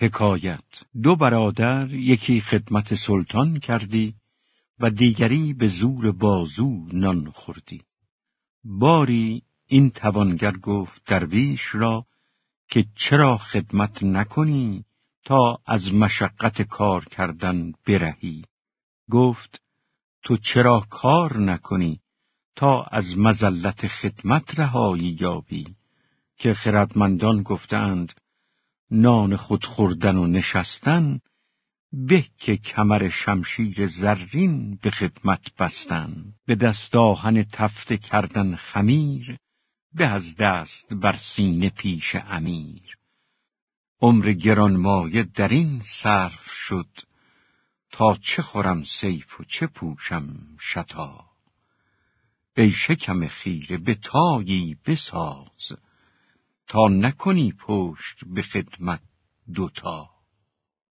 حکایت دو برادر یکی خدمت سلطان کردی و دیگری به زور بازو نان خوردی. باری این توانگر گفت درویش را که چرا خدمت نکنی تا از مشقت کار کردن برهی. گفت تو چرا کار نکنی تا از مزلت خدمت رهایی یابی که خردمندان گفتند نان خود خوردن و نشستن به که کمر شمشیر زرین به خدمت بستن. به دست آهن تفته کردن خمیر به از دست بر سینه پیش امیر. عمر گرانمایه در این صرف شد تا چه خورم سیف و چه پوشم شتا. ای شکم خیره به تایی بساز تا نکنی پشت به خدمت دوتا.